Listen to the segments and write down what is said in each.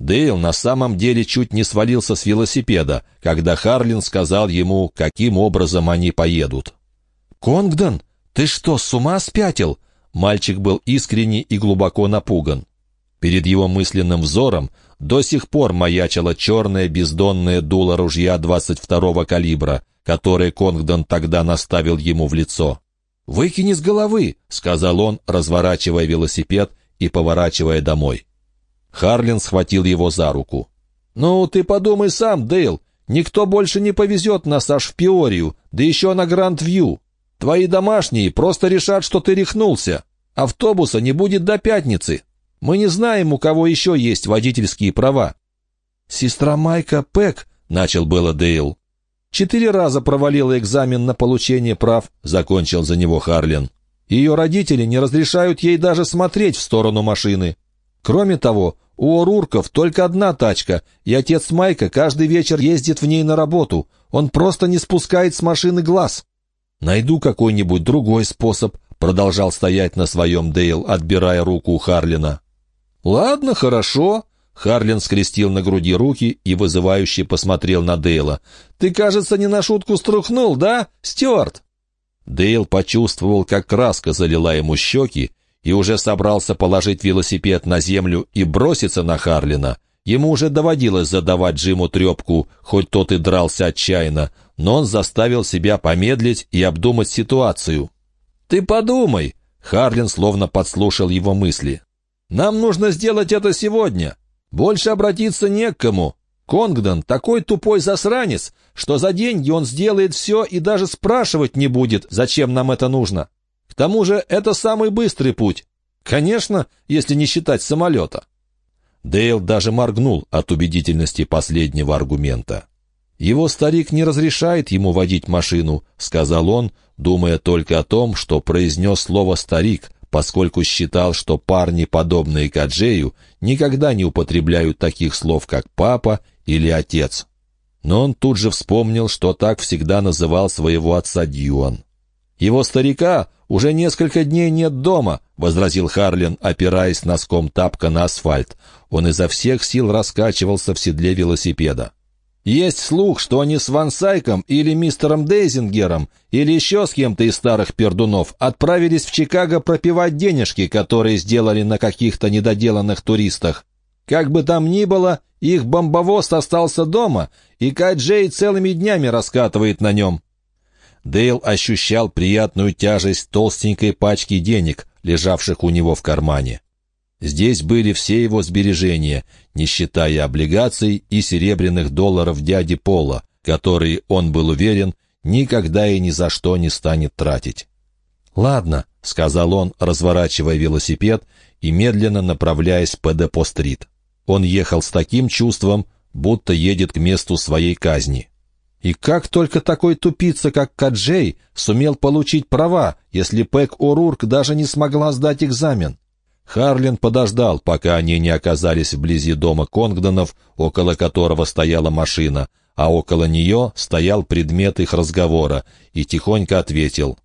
Дейл на самом деле чуть не свалился с велосипеда, когда Харлин сказал ему, каким образом они поедут. «Конгдон, ты что, с ума спятил?» Мальчик был искренне и глубоко напуган. Перед его мысленным взором до сих пор маячило черное бездонное дуло ружья 22-го калибра, которое Конгдон тогда наставил ему в лицо. «Выкини с головы», — сказал он, разворачивая велосипед и поворачивая домой. Харлин схватил его за руку. «Ну, ты подумай сам, Дейл. Никто больше не повезет нас аж в Пиорию, да еще на Гранд-Вью. Твои домашние просто решат, что ты рехнулся. Автобуса не будет до пятницы. Мы не знаем, у кого еще есть водительские права». «Сестра Майка Пэк», — начал было Дейл. «Четыре раза провалила экзамен на получение прав», — закончил за него Харлин. «Ее родители не разрешают ей даже смотреть в сторону машины. Кроме того, у Орурков только одна тачка, и отец Майка каждый вечер ездит в ней на работу. Он просто не спускает с машины глаз. Найду какой-нибудь другой способ, продолжал стоять на своем Дейл, отбирая руку у Харлина. Ладно, хорошо. Харлин скрестил на груди руки и вызывающе посмотрел на Дейла. «Ты, кажется, не на шутку струхнул, да, Стюарт?» Дейл почувствовал, как краска залила ему щеки, и уже собрался положить велосипед на землю и броситься на Харлина. Ему уже доводилось задавать Джиму трепку, хоть тот и дрался отчаянно, но он заставил себя помедлить и обдумать ситуацию. «Ты подумай!» — Харлин словно подслушал его мысли. «Нам нужно сделать это сегодня. Больше обратиться не к кому. Конгдон такой тупой засранец, что за деньги он сделает все и даже спрашивать не будет, зачем нам это нужно. Тому же это самый быстрый путь. Конечно, если не считать самолета. Дейл даже моргнул от убедительности последнего аргумента. «Его старик не разрешает ему водить машину», — сказал он, думая только о том, что произнес слово «старик», поскольку считал, что парни, подобные Каджею, никогда не употребляют таких слов, как «папа» или «отец». Но он тут же вспомнил, что так всегда называл своего отца Дьюан. Его старика уже несколько дней нет дома», — возразил Харлин, опираясь носком тапка на асфальт. Он изо всех сил раскачивался в седле велосипеда. «Есть слух, что они с Ван Сайком или мистером Дейзингером или еще с кем-то из старых пердунов отправились в Чикаго пропивать денежки, которые сделали на каких-то недоделанных туристах. Как бы там ни было, их бомбовоз остался дома, и Кай-Джей целыми днями раскатывает на нем. Дейл ощущал приятную тяжесть толстенькой пачки денег, лежавших у него в кармане. Здесь были все его сбережения, не считая облигаций и серебряных долларов дяди Пола, которые, он был уверен, никогда и ни за что не станет тратить. «Ладно», — сказал он, разворачивая велосипед и медленно направляясь по Депо-стрит. Он ехал с таким чувством, будто едет к месту своей казни. И как только такой тупица, как Каджей, сумел получить права, если Пэк О'Рурк даже не смогла сдать экзамен? Харлин подождал, пока они не оказались вблизи дома Конгдонов, около которого стояла машина, а около нее стоял предмет их разговора, и тихонько ответил.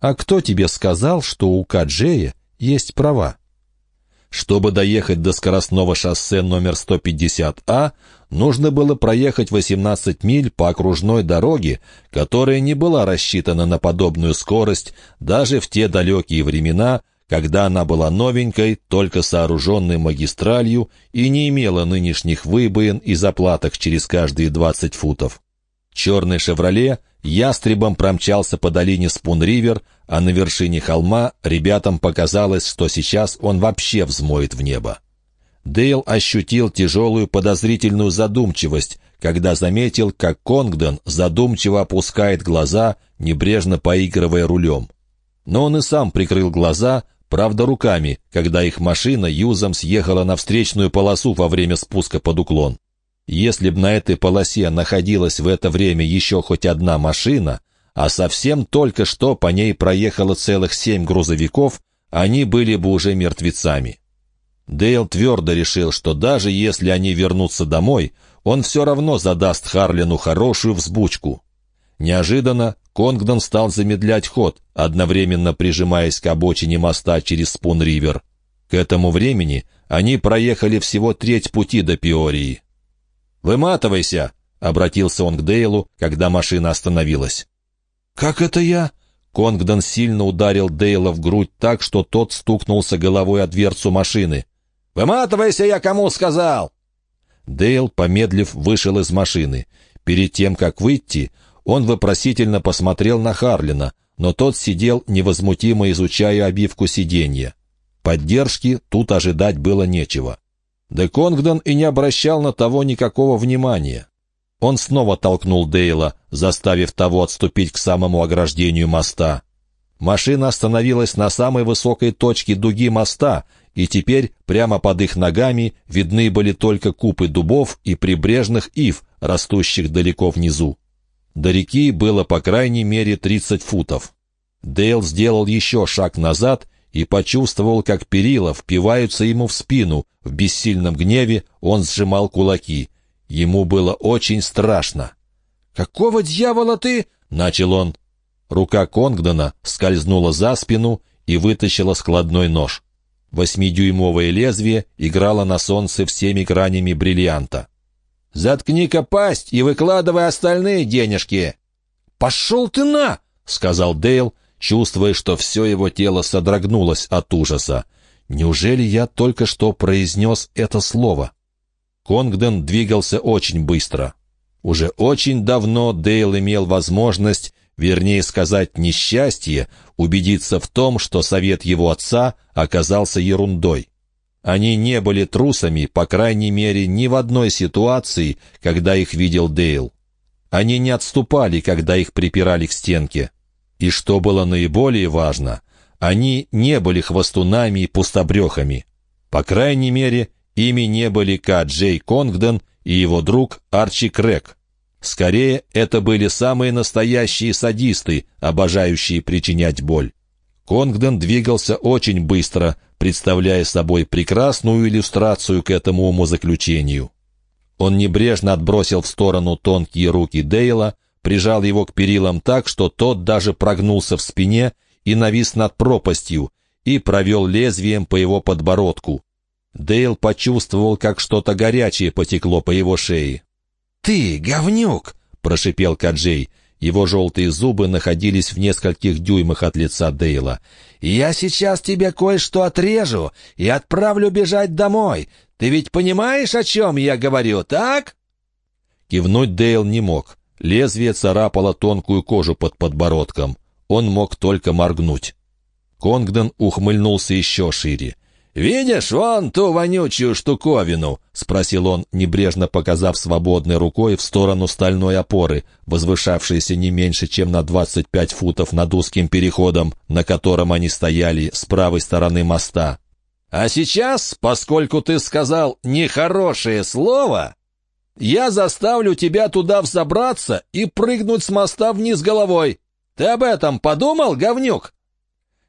«А кто тебе сказал, что у Каджея есть права?» Чтобы доехать до скоростного шоссе номер 150А, нужно было проехать 18 миль по окружной дороге, которая не была рассчитана на подобную скорость даже в те далекие времена, когда она была новенькой, только сооруженной магистралью и не имела нынешних выбоин и заплаток через каждые 20 футов. Черный «Шевроле» ястребом промчался по долине Спун-Ривер, а на вершине холма ребятам показалось, что сейчас он вообще взмоет в небо. Дейл ощутил тяжелую подозрительную задумчивость, когда заметил, как Конгдон задумчиво опускает глаза, небрежно поигрывая рулем. Но он и сам прикрыл глаза, правда руками, когда их машина юзом съехала на встречную полосу во время спуска под уклон. Если б на этой полосе находилась в это время еще хоть одна машина, а совсем только что по ней проехало целых семь грузовиков, они были бы уже мертвецами. Дейл твердо решил, что даже если они вернутся домой, он все равно задаст Харлину хорошую взбучку. Неожиданно Конгдон стал замедлять ход, одновременно прижимаясь к обочине моста через Спун-Ривер. К этому времени Они проехали всего треть пути до Пиории. «Выматывайся!» — обратился он к Дейлу, когда машина остановилась. «Как это я?» Конгдон сильно ударил Дейла в грудь так, что тот стукнулся головой о дверцу машины. «Выматывайся, я кому сказал!» Дейл, помедлив, вышел из машины. Перед тем, как выйти, он вопросительно посмотрел на Харлина, но тот сидел, невозмутимо изучая обивку сиденья. Поддержки тут ожидать было нечего. Де Конгдон и не обращал на того никакого внимания. Он снова толкнул Дейла, заставив того отступить к самому ограждению моста. Машина остановилась на самой высокой точке дуги моста, и теперь прямо под их ногами видны были только купы дубов и прибрежных ив, растущих далеко внизу. До реки было по крайней мере 30 футов. Дейл сделал еще шаг назад и почувствовал, как перила впиваются ему в спину. В бессильном гневе он сжимал кулаки. Ему было очень страшно. «Какого дьявола ты?» — начал он. Рука Конгдона скользнула за спину и вытащила складной нож. Восьмидюймовое лезвие играло на солнце всеми гранями бриллианта. «Заткни-ка пасть и выкладывай остальные денежки!» «Пошел ты на!» — сказал Дейл, чувствуя, что все его тело содрогнулось от ужаса. «Неужели я только что произнес это слово?» Конгден двигался очень быстро. Уже очень давно Дейл имел возможность, вернее сказать, несчастье, убедиться в том, что совет его отца оказался ерундой. Они не были трусами, по крайней мере, ни в одной ситуации, когда их видел Дейл. Они не отступали, когда их припирали к стенке. И что было наиболее важно, они не были хвостунами и пустобрехами. По крайней мере, ими не были К. Джей Конгден и его друг Арчи Крэк. Скорее, это были самые настоящие садисты, обожающие причинять боль. Конгден двигался очень быстро, представляя собой прекрасную иллюстрацию к этому умозаключению. Он небрежно отбросил в сторону тонкие руки Дейла, прижал его к перилам так, что тот даже прогнулся в спине и навис над пропастью, и провел лезвием по его подбородку. Дейл почувствовал, как что-то горячее потекло по его шее. «Ты, говнюк!» — прошипел Каджей. Его желтые зубы находились в нескольких дюймах от лица Дейла. «Я сейчас тебе кое-что отрежу и отправлю бежать домой. Ты ведь понимаешь, о чем я говорю, так?» Кивнуть Дейл не мог. Лезвие царапало тонкую кожу под подбородком. Он мог только моргнуть. Конгден ухмыльнулся еще шире. «Видишь вон ту вонючую штуковину?» — спросил он, небрежно показав свободной рукой в сторону стальной опоры, возвышавшейся не меньше, чем на 25 футов над узким переходом, на котором они стояли с правой стороны моста. «А сейчас, поскольку ты сказал нехорошее слово, я заставлю тебя туда взобраться и прыгнуть с моста вниз головой. Ты об этом подумал, говнюк?»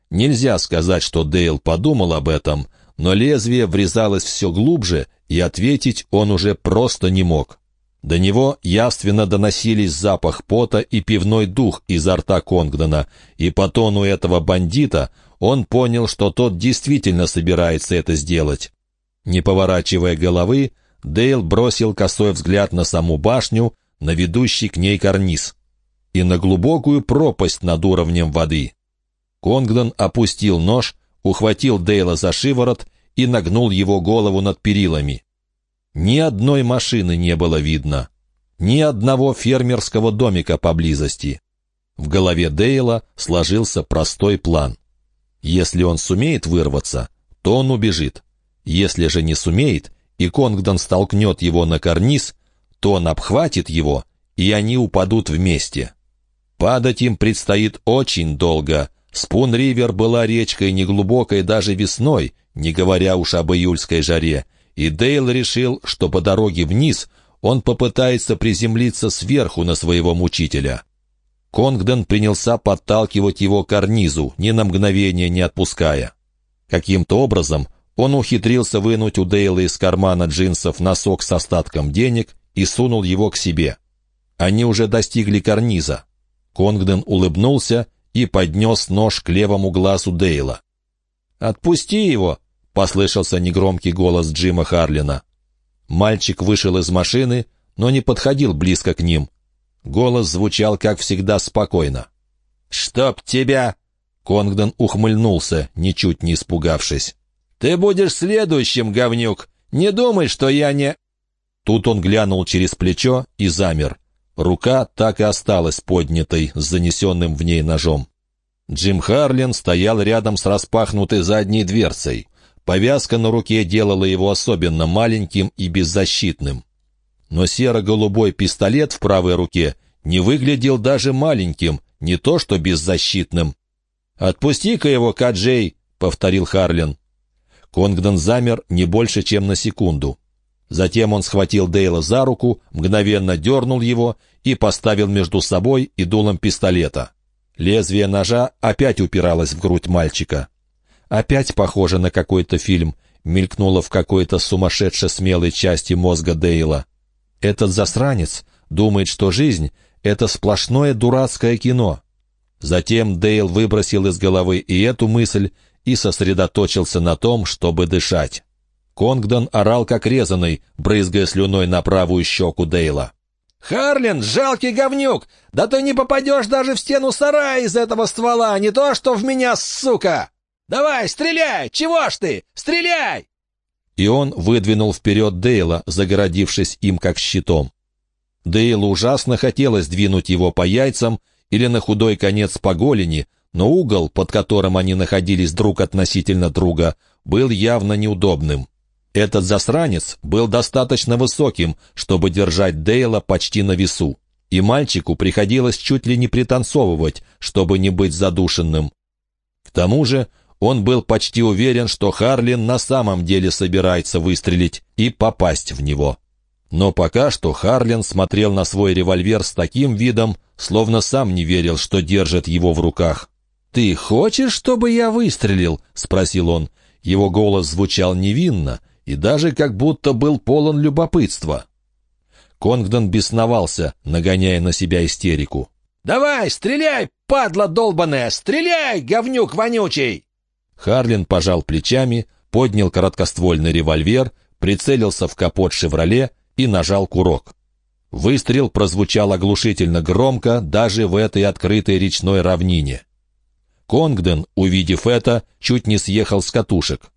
Нельзя сказать, что Дейл подумал об этом, но лезвие врезалось все глубже, и ответить он уже просто не мог. До него явственно доносились запах пота и пивной дух изо рта Конгдона, и по тону этого бандита он понял, что тот действительно собирается это сделать. Не поворачивая головы, Дейл бросил косой взгляд на саму башню, на ведущий к ней карниз и на глубокую пропасть над уровнем воды. Конгдон опустил нож, ухватил Дейла за шиворот и нагнул его голову над перилами. Ни одной машины не было видно, ни одного фермерского домика поблизости. В голове Дейла сложился простой план. Если он сумеет вырваться, то он убежит. Если же не сумеет, и Конгдон столкнет его на карниз, то он обхватит его, и они упадут вместе. Падать им предстоит очень долго. Спун-Ривер была речкой неглубокой даже весной, не говоря уж об июльской жаре, и Дейл решил, что по дороге вниз он попытается приземлиться сверху на своего мучителя. Конгдон принялся подталкивать его к карнизу, ни на мгновение не отпуская. Каким-то образом он ухитрился вынуть у Дейла из кармана джинсов носок с остатком денег и сунул его к себе. Они уже достигли карниза. Конгден улыбнулся и поднес нож к левому глазу Дейла. «Отпусти его!» — послышался негромкий голос Джима Харлина. Мальчик вышел из машины, но не подходил близко к ним. Голос звучал, как всегда, спокойно. «Чтоб тебя!» Конгдон ухмыльнулся, ничуть не испугавшись. «Ты будешь следующим, говнюк! Не думай, что я не...» Тут он глянул через плечо и замер. Рука так и осталась поднятой, с занесенным в ней ножом. Джим Харлин стоял рядом с распахнутой задней дверцей. Повязка на руке делала его особенно маленьким и беззащитным. Но серо-голубой пистолет в правой руке не выглядел даже маленьким, не то что беззащитным. «Отпусти-ка его, Каджей!» — повторил Харлин. Конгдон замер не больше, чем на секунду. Затем он схватил Дейла за руку, мгновенно дернул его и поставил между собой и дулом пистолета. Лезвие ножа опять упиралось в грудь мальчика. Опять похоже на какой-то фильм, мелькнуло в какой-то сумасшедше смелой части мозга Дейла. Этот засранец думает, что жизнь — это сплошное дурацкое кино. Затем Дейл выбросил из головы и эту мысль и сосредоточился на том, чтобы дышать. Конгдон орал как резанный, брызгая слюной на правую щеку Дейла. «Харлин, жалкий говнюк! Да ты не попадешь даже в стену сарая из этого ствола, не то что в меня, сука!» «Давай, стреляй! Чего ж ты? Стреляй!» И он выдвинул вперед Дейла, загородившись им как щитом. Дейлу ужасно хотелось двинуть его по яйцам или на худой конец по голени, но угол, под которым они находились друг относительно друга, был явно неудобным. Этот засранец был достаточно высоким, чтобы держать Дейла почти на весу, и мальчику приходилось чуть ли не пританцовывать, чтобы не быть задушенным. К тому же он был почти уверен, что Харлин на самом деле собирается выстрелить и попасть в него. Но пока что Харлин смотрел на свой револьвер с таким видом, словно сам не верил, что держит его в руках. «Ты хочешь, чтобы я выстрелил?» — спросил он. Его голос звучал невинно и даже как будто был полон любопытства. Конгдон бесновался, нагоняя на себя истерику. «Давай, стреляй, падла долбаная! Стреляй, говнюк вонючий!» Харлин пожал плечами, поднял короткоствольный револьвер, прицелился в капот «Шевроле» и нажал курок. Выстрел прозвучал оглушительно громко даже в этой открытой речной равнине. Конгден, увидев это, чуть не съехал с катушек.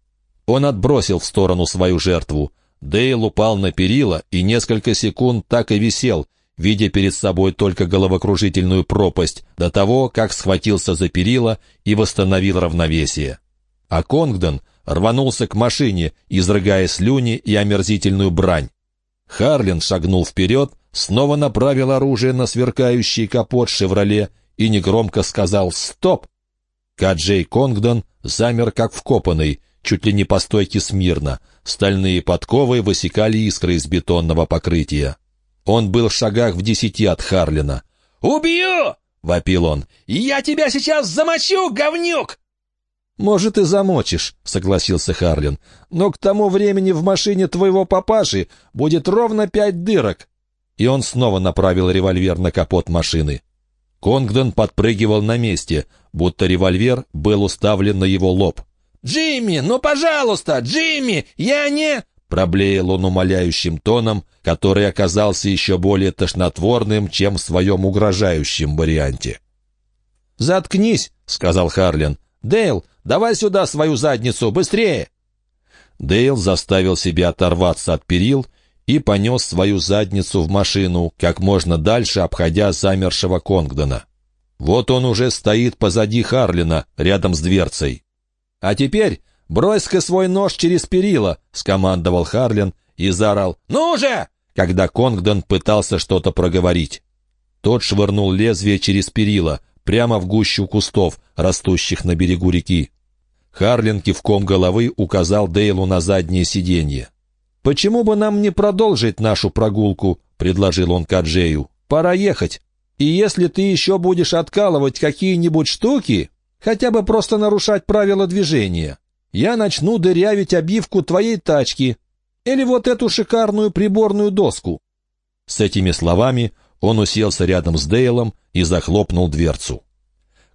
Он отбросил в сторону свою жертву. Дейл упал на перила и несколько секунд так и висел, видя перед собой только головокружительную пропасть, до того, как схватился за перила и восстановил равновесие а Конгдон рванулся к машине, изрыгая слюни и омерзительную брань. Харлин шагнул вперед, снова направил оружие на сверкающий капот «Шевроле» и негромко сказал «Стоп!». Каджей Конгдон замер как вкопанный, чуть ли не по стойке смирно. Стальные подковы высекали искры из бетонного покрытия. Он был в шагах в десяти от Харлина. «Убью!» — вопил он. «Я тебя сейчас замочу, говнюк!» «Может, и замочишь», — согласился Харлин. «Но к тому времени в машине твоего папаши будет ровно пять дырок». И он снова направил револьвер на капот машины. Конгдон подпрыгивал на месте, будто револьвер был уставлен на его лоб. «Джимми, ну, пожалуйста, Джимми, я не...» Проблеял он умоляющим тоном, который оказался еще более тошнотворным, чем в своем угрожающем варианте. «Заткнись», — сказал Харлин. «Дейл, давай сюда свою задницу, быстрее!» Дейл заставил себя оторваться от перил и понес свою задницу в машину, как можно дальше обходя замершего Конгдона. Вот он уже стоит позади Харлина, рядом с дверцей. «А теперь брось-ка свой нож через перила!» — скомандовал Харлин и заорал «Ну же!» когда Конгдон пытался что-то проговорить. Тот швырнул лезвие через перила — прямо в гущу кустов, растущих на берегу реки. Харлин кивком головы указал Дейлу на заднее сиденье. «Почему бы нам не продолжить нашу прогулку?» — предложил он Каджею. «Пора ехать. И если ты еще будешь откалывать какие-нибудь штуки, хотя бы просто нарушать правила движения, я начну дырявить обивку твоей тачки или вот эту шикарную приборную доску». С этими словами он уселся рядом с Дейлом и захлопнул дверцу.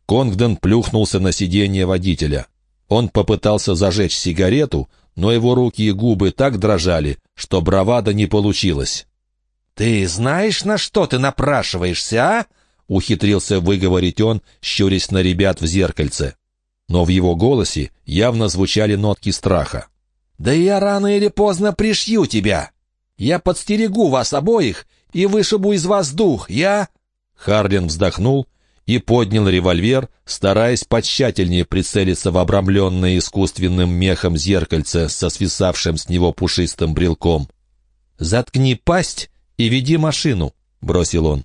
Конгден плюхнулся на сиденье водителя. Он попытался зажечь сигарету, но его руки и губы так дрожали, что бравада не получилось. «Ты знаешь, на что ты напрашиваешься, а?» — ухитрился выговорить он, щурясь на ребят в зеркальце. Но в его голосе явно звучали нотки страха. «Да я рано или поздно пришью тебя! Я подстерегу вас обоих и вышибу из вас дух, я...» Харлин вздохнул и поднял револьвер, стараясь потщательнее прицелиться в обрамленное искусственным мехом зеркальце со свисавшим с него пушистым брелком. «Заткни пасть и веди машину», — бросил он.